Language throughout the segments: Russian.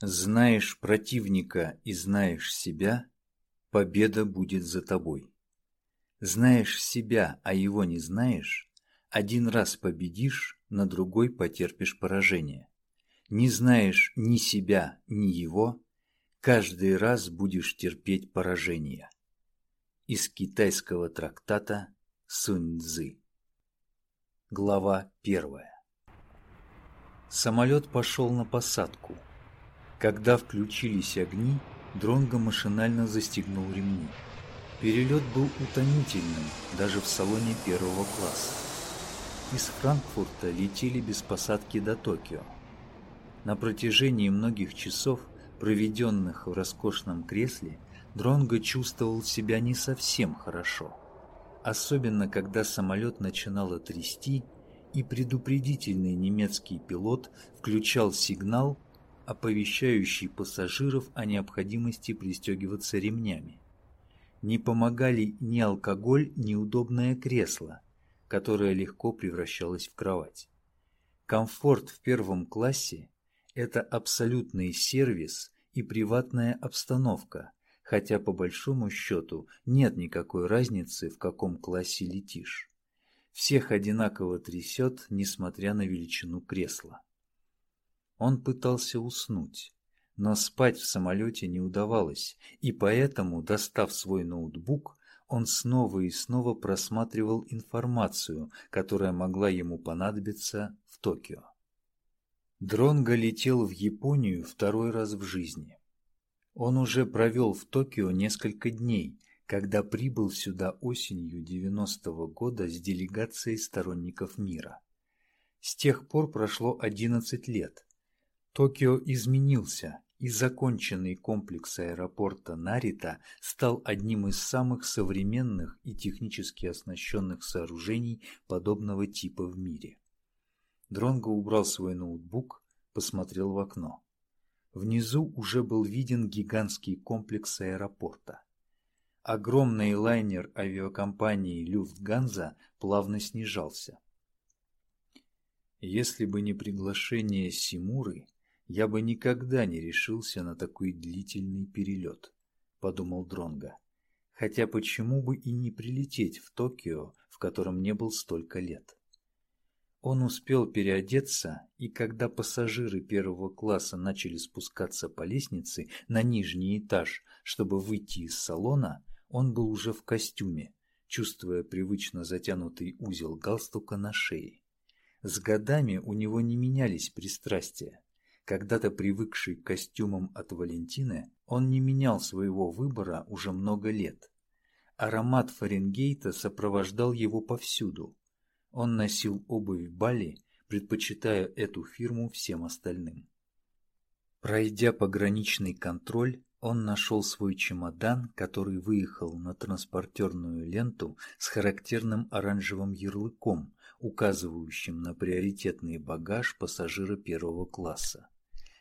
Знаешь противника и знаешь себя, победа будет за тобой. Знаешь себя, а его не знаешь, один раз победишь, на другой потерпишь поражение. Не знаешь ни себя, ни его, каждый раз будешь терпеть поражение. Из китайского трактата Сунь Цзы. Глава первая. Самолет пошел на посадку. Когда включились огни, Дронго машинально застегнул ремни. Перелет был утомительным, даже в салоне первого класса. Из Франкфурта летели без посадки до Токио. На протяжении многих часов, проведенных в роскошном кресле, Дронго чувствовал себя не совсем хорошо. Особенно, когда самолет начинало трясти, и предупредительный немецкий пилот включал сигнал, оповещающий пассажиров о необходимости пристегиваться ремнями. Не помогали ни алкоголь, ни удобное кресло, которое легко превращалось в кровать. Комфорт в первом классе – это абсолютный сервис и приватная обстановка, хотя по большому счету нет никакой разницы, в каком классе летишь. Всех одинаково трясет, несмотря на величину кресла. Он пытался уснуть, но спать в самолете не удавалось, и поэтому, достав свой ноутбук, он снова и снова просматривал информацию, которая могла ему понадобиться в Токио. Дронго летел в Японию второй раз в жизни. Он уже провел в Токио несколько дней, когда прибыл сюда осенью 90-го года с делегацией сторонников мира. С тех пор прошло 11 лет, Токио изменился, и законченный комплекс аэропорта Нарита стал одним из самых современных и технически оснащенных сооружений подобного типа в мире. Дронго убрал свой ноутбук, посмотрел в окно. Внизу уже был виден гигантский комплекс аэропорта. Огромный лайнер авиакомпании «Люфтганза» плавно снижался. Если бы не приглашение Симуры, я бы никогда не решился на такой длительный перелет, подумал Дронга. Хотя почему бы и не прилететь в Токио, в котором не был столько лет? Он успел переодеться, и когда пассажиры первого класса начали спускаться по лестнице на нижний этаж, чтобы выйти из салона, он был уже в костюме, чувствуя привычно затянутый узел галстука на шее. С годами у него не менялись пристрастия. Когда-то привыкший к костюмам от Валентины, он не менял своего выбора уже много лет. Аромат Фаренгейта сопровождал его повсюду. Он носил обувь Бали, предпочитая эту фирму всем остальным. Пройдя пограничный контроль, он нашел свой чемодан, который выехал на транспортерную ленту с характерным оранжевым ярлыком, указывающим на приоритетный багаж пассажира первого класса.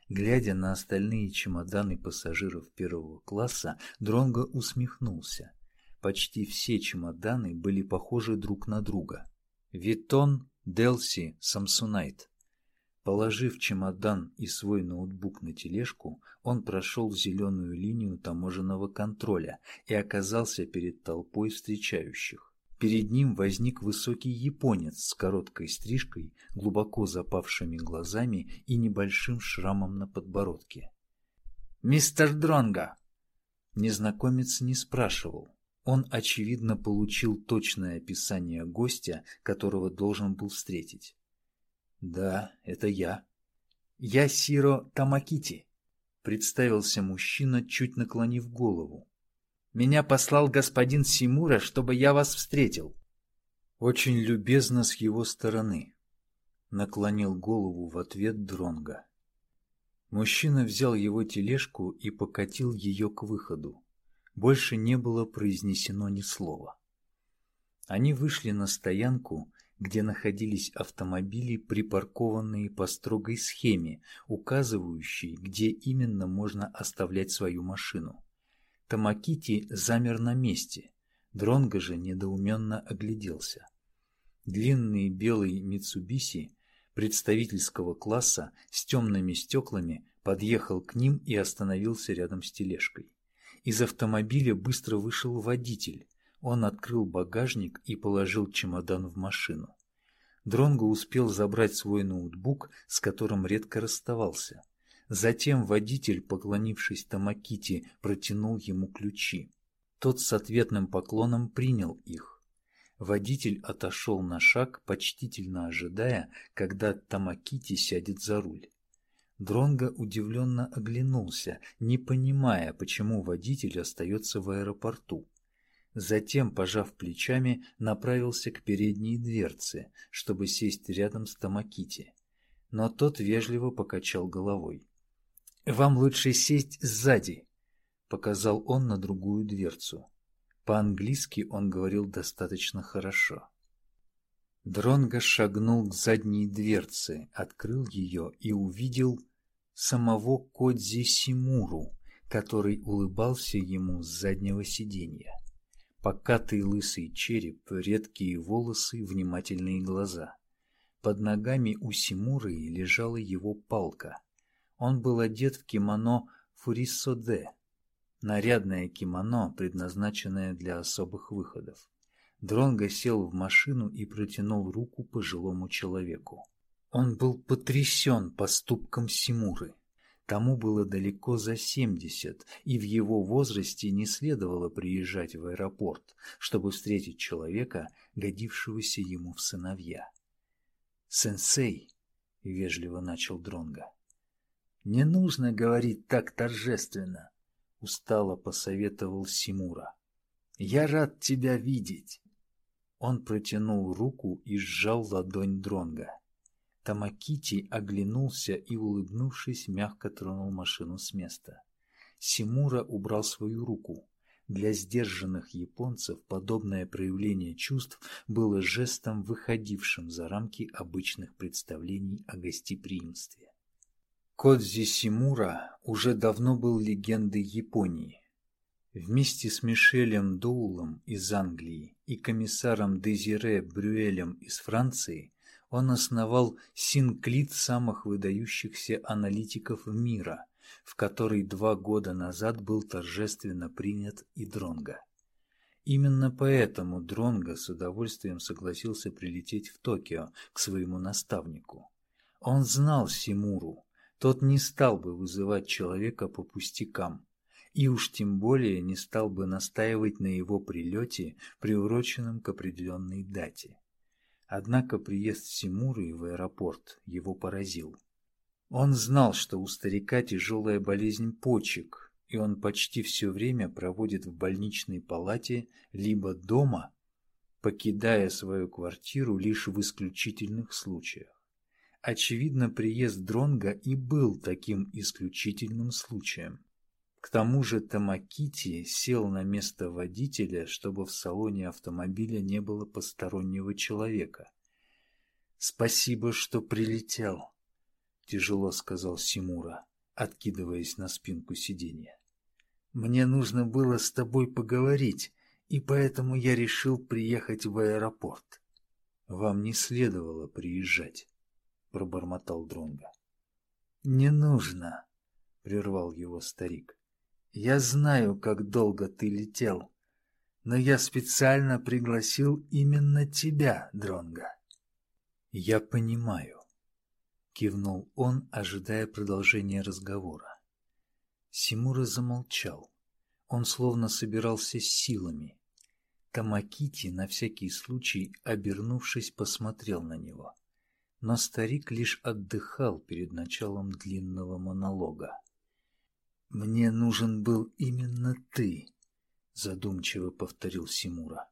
Глядя на остальные чемоданы пассажиров первого класса, Дронго усмехнулся. Почти все чемоданы были похожи друг на друга. Витон, Делси, Самсунайт. Положив чемодан и свой ноутбук на тележку, он прошел зеленую линию таможенного контроля и оказался перед толпой встречающих. Перед ним возник высокий японец с короткой стрижкой, глубоко запавшими глазами и небольшим шрамом на подбородке. «Мистер Дронга!» Незнакомец не спрашивал. Он, очевидно, получил точное описание гостя, которого должен был встретить. «Да, это я». «Я Сиро Тамакити», — представился мужчина, чуть наклонив голову. Меня послал господин Симура, чтобы я вас встретил. Очень любезно с его стороны. Наклонил голову в ответ Дронга. Мужчина взял его тележку и покатил ее к выходу. Больше не было произнесено ни слова. Они вышли на стоянку, где находились автомобили, припаркованные по строгой схеме, указывающей, где именно можно оставлять свою машину. Тамакити замер на месте. Дронго же недоуменно огляделся. Длинный белый Митсубиси представительского класса с темными стеклами подъехал к ним и остановился рядом с тележкой. Из автомобиля быстро вышел водитель. Он открыл багажник и положил чемодан в машину. Дронго успел забрать свой ноутбук, с которым редко расставался. Затем водитель, поклонившись Тамакити, протянул ему ключи. Тот с ответным поклоном принял их. Водитель отошел на шаг, почтительно ожидая, когда Тамакити сядет за руль. Дронго удивленно оглянулся, не понимая, почему водитель остается в аэропорту. Затем, пожав плечами, направился к передней дверце, чтобы сесть рядом с Тамакити. Но тот вежливо покачал головой. «Вам лучше сесть сзади», — показал он на другую дверцу. По-английски он говорил достаточно хорошо. Дронго шагнул к задней дверце, открыл ее и увидел самого Кодзи Симуру, который улыбался ему с заднего сиденья. Покатый лысый череп, редкие волосы, внимательные глаза. Под ногами у Симуры лежала его палка. Он был одет в кимоно фурисоде, нарядное кимоно, предназначенное для особых выходов. Дронго сел в машину и протянул руку пожилому человеку. Он был потрясен поступком Симуры. Тому было далеко за семьдесят, и в его возрасте не следовало приезжать в аэропорт, чтобы встретить человека, годившегося ему в сыновья. «Сенсей», — вежливо начал Дронга, — «не нужно говорить так торжественно», — устало посоветовал Симура. «Я рад тебя видеть». Он протянул руку и сжал ладонь Дронга. Тамакити оглянулся и, улыбнувшись, мягко тронул машину с места. Симура убрал свою руку. Для сдержанных японцев подобное проявление чувств было жестом, выходившим за рамки обычных представлений о гостеприимстве. Кодзи Симура уже давно был легендой Японии. Вместе с Мишелем Доулом из Англии и комиссаром Дезире Брюэлем из Франции он основал синклит самых выдающихся аналитиков мира, в который два года назад был торжественно принят и Дронга. Именно поэтому Дронга с удовольствием согласился прилететь в Токио к своему наставнику. Он знал Симуру, тот не стал бы вызывать человека по пустякам, и уж тем более не стал бы настаивать на его прилете, приуроченном к определенной дате. Однако приезд Симуры в аэропорт его поразил. Он знал, что у старика тяжелая болезнь почек, и он почти все время проводит в больничной палате либо дома, покидая свою квартиру лишь в исключительных случаях. Очевидно, приезд Дронга и был таким исключительным случаем. К тому же Тамакити сел на место водителя, чтобы в салоне автомобиля не было постороннего человека. «Спасибо, что прилетел», — тяжело сказал Симура, откидываясь на спинку сиденья. «Мне нужно было с тобой поговорить, и поэтому я решил приехать в аэропорт». «Вам не следовало приезжать», — пробормотал Дронга. «Не нужно», — прервал его старик. Я знаю, как долго ты летел, но я специально пригласил именно тебя, Дронга. Я понимаю, кивнул он, ожидая продолжения разговора. Симура замолчал. Он словно собирался с силами. Тамакити, на всякий случай, обернувшись, посмотрел на него. Но старик лишь отдыхал перед началом длинного монолога. «Мне нужен был именно ты», — задумчиво повторил Симура.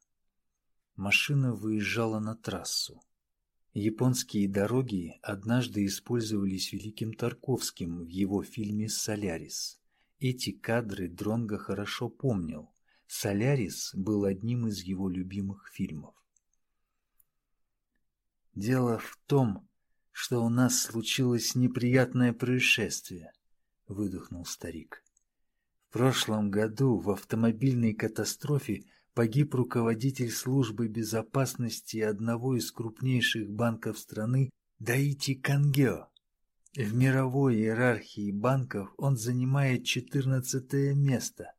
Машина выезжала на трассу. Японские дороги однажды использовались Великим Тарковским в его фильме «Солярис». Эти кадры Дронго хорошо помнил. «Солярис» был одним из его любимых фильмов. «Дело в том, что у нас случилось неприятное происшествие», — выдохнул старик. В прошлом году в автомобильной катастрофе погиб руководитель службы безопасности одного из крупнейших банков страны Даити Кангео. В мировой иерархии банков он занимает четырнадцатое место.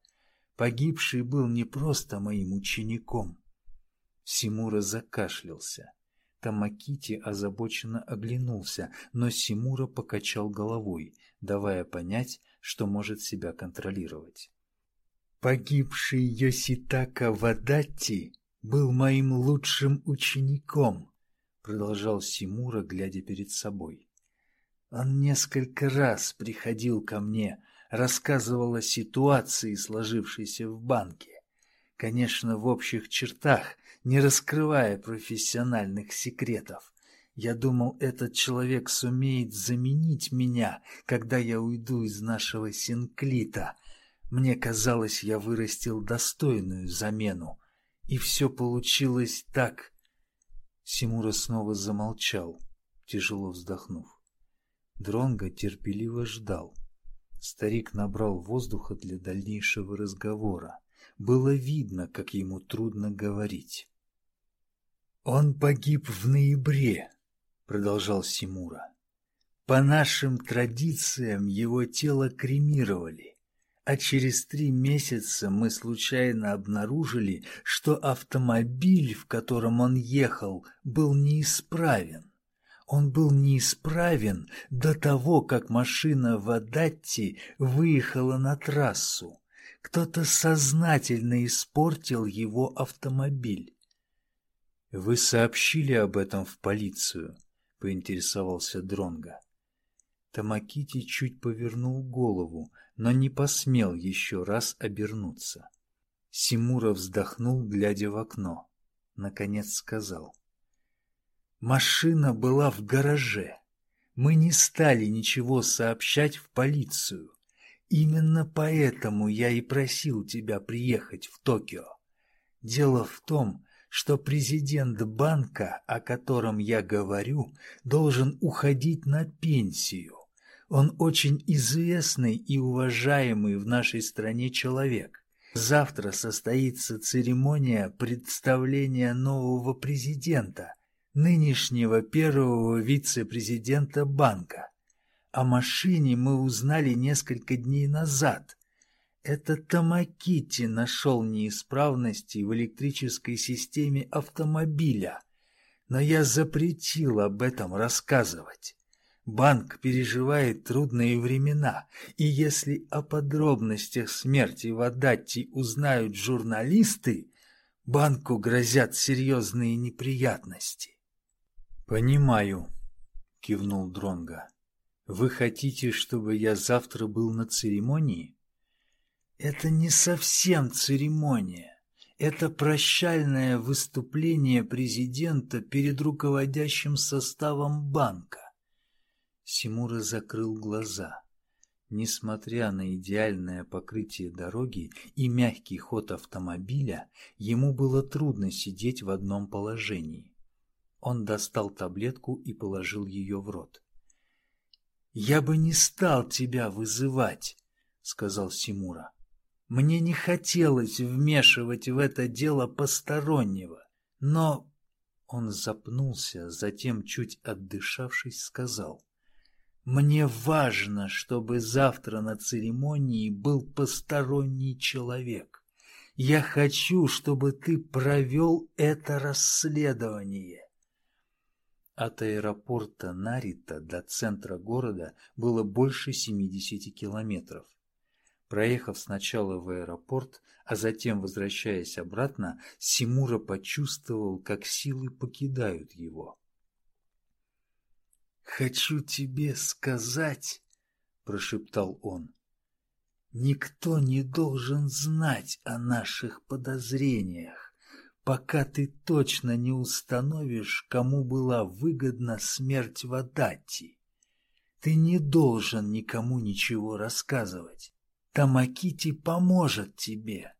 Погибший был не просто моим учеником. Симура закашлялся. Тамакити озабоченно оглянулся, но Симура покачал головой, давая понять, что может себя контролировать. «Погибший Йоситака Вадатти был моим лучшим учеником», продолжал Симура, глядя перед собой. «Он несколько раз приходил ко мне, рассказывал о ситуации, сложившейся в банке. Конечно, в общих чертах, не раскрывая профессиональных секретов. Я думал, этот человек сумеет заменить меня, когда я уйду из нашего синклита. Мне казалось, я вырастил достойную замену. И все получилось так. Симура снова замолчал, тяжело вздохнув. Дронго терпеливо ждал. Старик набрал воздуха для дальнейшего разговора. Было видно, как ему трудно говорить. «Он погиб в ноябре», — продолжал Симура. «По нашим традициям его тело кремировали, а через три месяца мы случайно обнаружили, что автомобиль, в котором он ехал, был неисправен. Он был неисправен до того, как машина в Адатти выехала на трассу. Кто-то сознательно испортил его автомобиль. «Вы сообщили об этом в полицию?» — поинтересовался Дронга. Тамакити чуть повернул голову, но не посмел еще раз обернуться. Симура вздохнул, глядя в окно. Наконец сказал. «Машина была в гараже. Мы не стали ничего сообщать в полицию. Именно поэтому я и просил тебя приехать в Токио. Дело в том, что президент банка, о котором я говорю, должен уходить на пенсию. Он очень известный и уважаемый в нашей стране человек. Завтра состоится церемония представления нового президента, нынешнего первого вице-президента банка. О машине мы узнали несколько дней назад. Это Тамакити нашел неисправности в электрической системе автомобиля, но я запретил об этом рассказывать. Банк переживает трудные времена, и если о подробностях смерти Вадатти узнают журналисты, банку грозят серьезные неприятности. «Понимаю», — кивнул Дронга. Вы хотите, чтобы я завтра был на церемонии? Это не совсем церемония. Это прощальное выступление президента перед руководящим составом банка. Симура закрыл глаза. Несмотря на идеальное покрытие дороги и мягкий ход автомобиля, ему было трудно сидеть в одном положении. Он достал таблетку и положил ее в рот. «Я бы не стал тебя вызывать», — сказал Симура. «Мне не хотелось вмешивать в это дело постороннего, но...» Он запнулся, затем, чуть отдышавшись, сказал. «Мне важно, чтобы завтра на церемонии был посторонний человек. Я хочу, чтобы ты провел это расследование». От аэропорта Нарита до центра города было больше 70 километров. Проехав сначала в аэропорт, а затем возвращаясь обратно, Симура почувствовал, как силы покидают его. «Хочу тебе сказать», — прошептал он, — «никто не должен знать о наших подозрениях пока ты точно не установишь, кому была выгодна смерть Вадати. Ты не должен никому ничего рассказывать. Тамакити поможет тебе.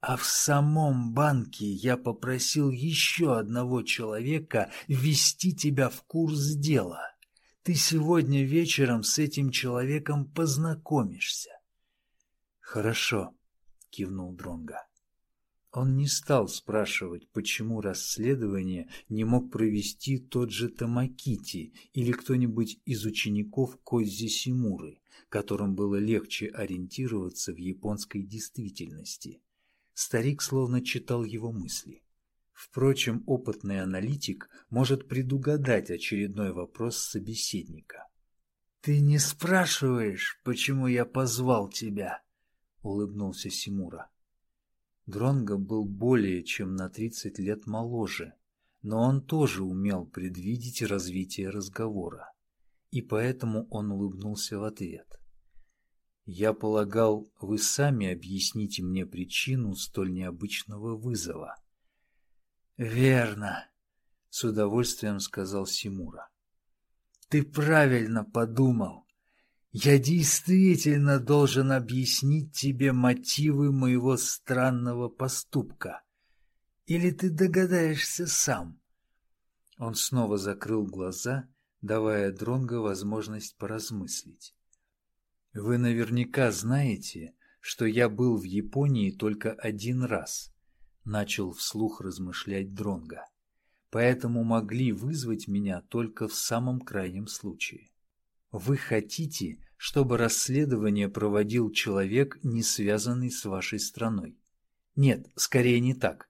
А в самом банке я попросил еще одного человека ввести тебя в курс дела. Ты сегодня вечером с этим человеком познакомишься. Хорошо, кивнул Дронга. Он не стал спрашивать, почему расследование не мог провести тот же Тамакити или кто-нибудь из учеников Коззи Симуры, которым было легче ориентироваться в японской действительности. Старик словно читал его мысли. Впрочем, опытный аналитик может предугадать очередной вопрос собеседника. «Ты не спрашиваешь, почему я позвал тебя?» — улыбнулся Симура. Дронго был более чем на 30 лет моложе, но он тоже умел предвидеть развитие разговора, и поэтому он улыбнулся в ответ. «Я полагал, вы сами объясните мне причину столь необычного вызова». «Верно», — с удовольствием сказал Симура. «Ты правильно подумал. Я действительно должен объяснить тебе мотивы моего странного поступка. Или ты догадаешься сам?» Он снова закрыл глаза, давая Дронго возможность поразмыслить. «Вы наверняка знаете, что я был в Японии только один раз», — начал вслух размышлять Дронго. «Поэтому могли вызвать меня только в самом крайнем случае. Вы хотите, чтобы расследование проводил человек, не связанный с вашей страной? Нет, скорее не так.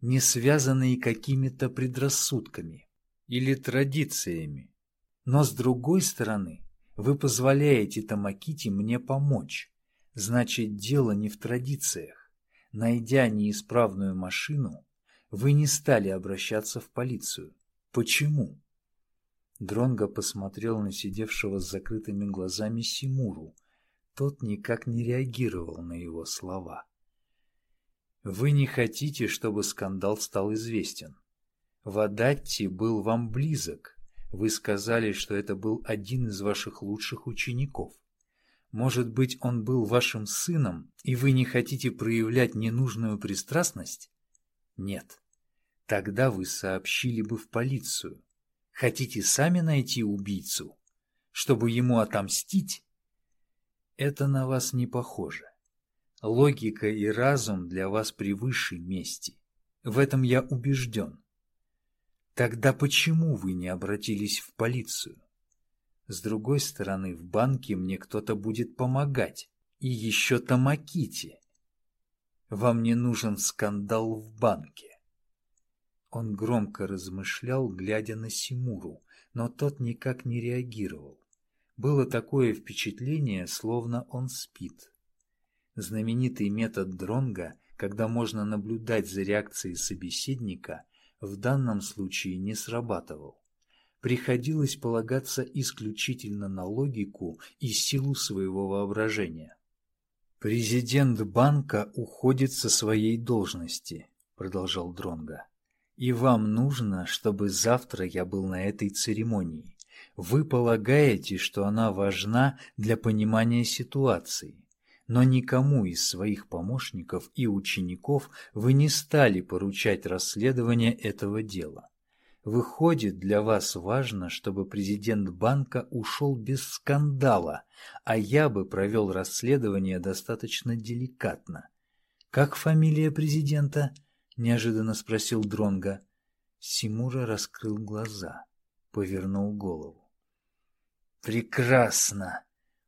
Не связанный какими-то предрассудками или традициями. Но с другой стороны, вы позволяете Тамакити мне помочь. Значит, дело не в традициях. Найдя неисправную машину, вы не стали обращаться в полицию. Почему? Дронго посмотрел на сидевшего с закрытыми глазами Симуру. Тот никак не реагировал на его слова. «Вы не хотите, чтобы скандал стал известен. Вадатти был вам близок. Вы сказали, что это был один из ваших лучших учеников. Может быть, он был вашим сыном, и вы не хотите проявлять ненужную пристрастность? Нет. Тогда вы сообщили бы в полицию. Хотите сами найти убийцу, чтобы ему отомстить? Это на вас не похоже. Логика и разум для вас превыше мести. В этом я убежден. Тогда почему вы не обратились в полицию? С другой стороны, в банке мне кто-то будет помогать. И еще Тамакити. Вам не нужен скандал в банке. Он громко размышлял, глядя на Симуру, но тот никак не реагировал. Было такое впечатление, словно он спит. Знаменитый метод Дронга, когда можно наблюдать за реакцией собеседника, в данном случае не срабатывал. Приходилось полагаться исключительно на логику и силу своего воображения. «Президент банка уходит со своей должности», — продолжал Дронга. И вам нужно, чтобы завтра я был на этой церемонии. Вы полагаете, что она важна для понимания ситуации, но никому из своих помощников и учеников вы не стали поручать расследование этого дела. Выходит, для вас важно, чтобы президент банка ушел без скандала, а я бы провел расследование достаточно деликатно. Как фамилия президента? — неожиданно спросил Дронга. Симура раскрыл глаза, повернул голову. Прекрасно,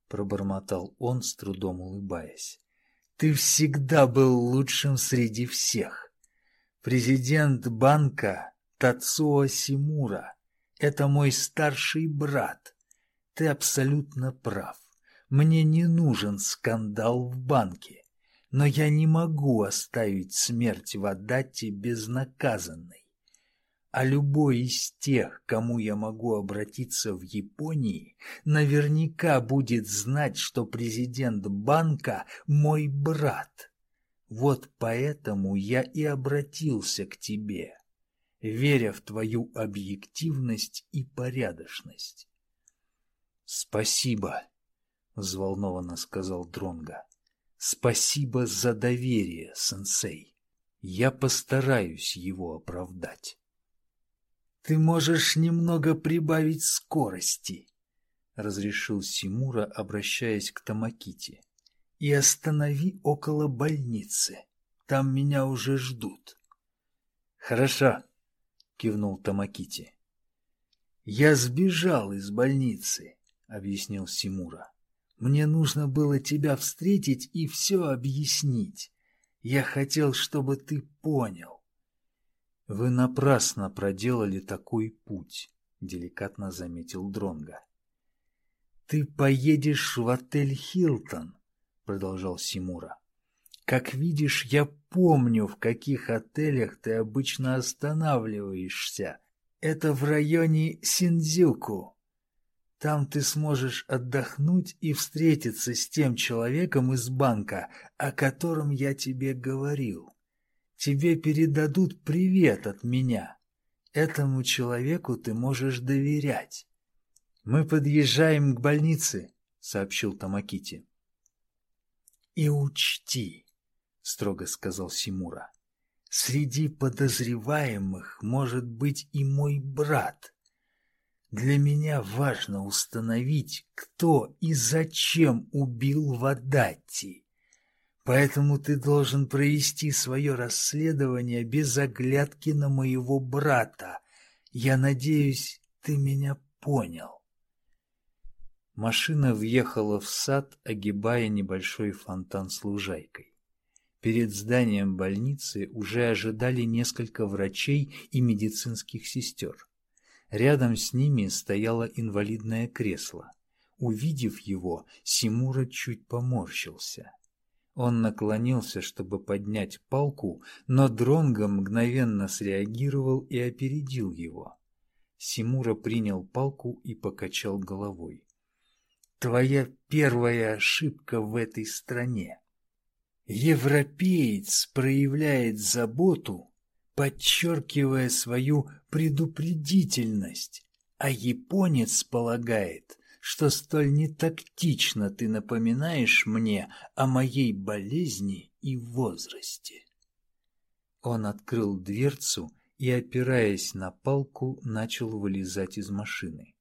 пробормотал он, с трудом улыбаясь. Ты всегда был лучшим среди всех. Президент банка Тацуо Симура это мой старший брат. Ты абсолютно прав. Мне не нужен скандал в банке но я не могу оставить смерть в Адатте безнаказанной. А любой из тех, кому я могу обратиться в Японии, наверняка будет знать, что президент банка мой брат. Вот поэтому я и обратился к тебе, веря в твою объективность и порядочность. «Спасибо», — взволнованно сказал Дронга. Спасибо за доверие, сенсей. Я постараюсь его оправдать. Ты можешь немного прибавить скорости, разрешил Симура, обращаясь к Тамакити. И останови около больницы. там меня уже ждут. Хорошо, кивнул Тамакити. Я сбежал из больницы, объяснил Симура. Мне нужно было тебя встретить и все объяснить. Я хотел, чтобы ты понял. Вы напрасно проделали такой путь, деликатно заметил Дронга. Ты поедешь в отель Хилтон, продолжал Симура. Как видишь, я помню, в каких отелях ты обычно останавливаешься. Это в районе Синдзюку. Там ты сможешь отдохнуть и встретиться с тем человеком из банка, о котором я тебе говорил. Тебе передадут привет от меня. Этому человеку ты можешь доверять. Мы подъезжаем к больнице, сообщил Тамакити. И учти, строго сказал Симура. Среди подозреваемых может быть и мой брат. Для меня важно установить, кто и зачем убил Вадатти. Поэтому ты должен провести свое расследование без оглядки на моего брата. Я надеюсь, ты меня понял. Машина въехала в сад, огибая небольшой фонтан с лужайкой. Перед зданием больницы уже ожидали несколько врачей и медицинских сестер. Рядом с ними стояло инвалидное кресло. Увидев его, Симура чуть поморщился. Он наклонился, чтобы поднять палку, но Дронго мгновенно среагировал и опередил его. Симура принял палку и покачал головой. «Твоя первая ошибка в этой стране. Европеец проявляет заботу, подчеркивая свою предупредительность, а японец полагает, что столь нетактично ты напоминаешь мне о моей болезни и возрасте. Он открыл дверцу и, опираясь на палку, начал вылезать из машины.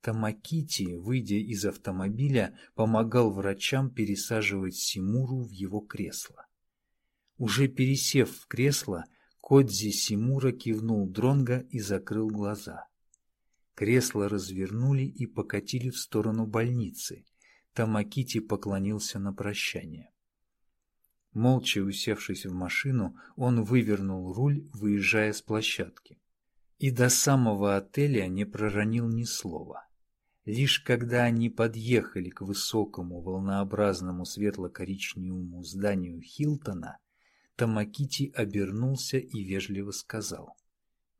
Тамакити, выйдя из автомобиля, помогал врачам пересаживать Симуру в его кресло. Уже пересев в кресло, Кодзи Симура кивнул Дронга и закрыл глаза. Кресло развернули и покатили в сторону больницы. Тамакити поклонился на прощание. Молча усевшись в машину, он вывернул руль, выезжая с площадки. И до самого отеля не проронил ни слова. Лишь когда они подъехали к высокому волнообразному светло-коричневому зданию Хилтона, Тамакити обернулся и вежливо сказал.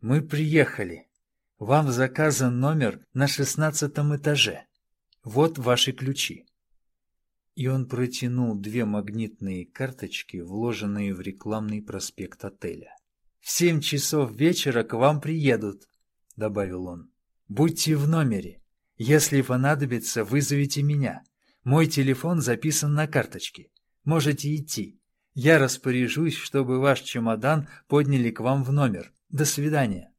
«Мы приехали. Вам заказан номер на шестнадцатом этаже. Вот ваши ключи». И он протянул две магнитные карточки, вложенные в рекламный проспект отеля. «В семь часов вечера к вам приедут», — добавил он. «Будьте в номере. Если понадобится, вызовите меня. Мой телефон записан на карточке. Можете идти. Я распоряжусь, чтобы ваш чемодан подняли к вам в номер. До свидания».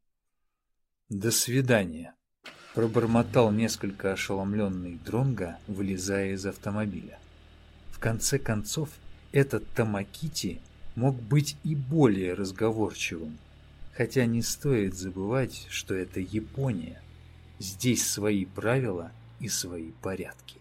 «До свидания», — пробормотал несколько ошеломленный Дронга, вылезая из автомобиля. В конце концов, этот Тамакити мог быть и более разговорчивым, хотя не стоит забывать, что это Япония. Здесь свои правила и свои порядки.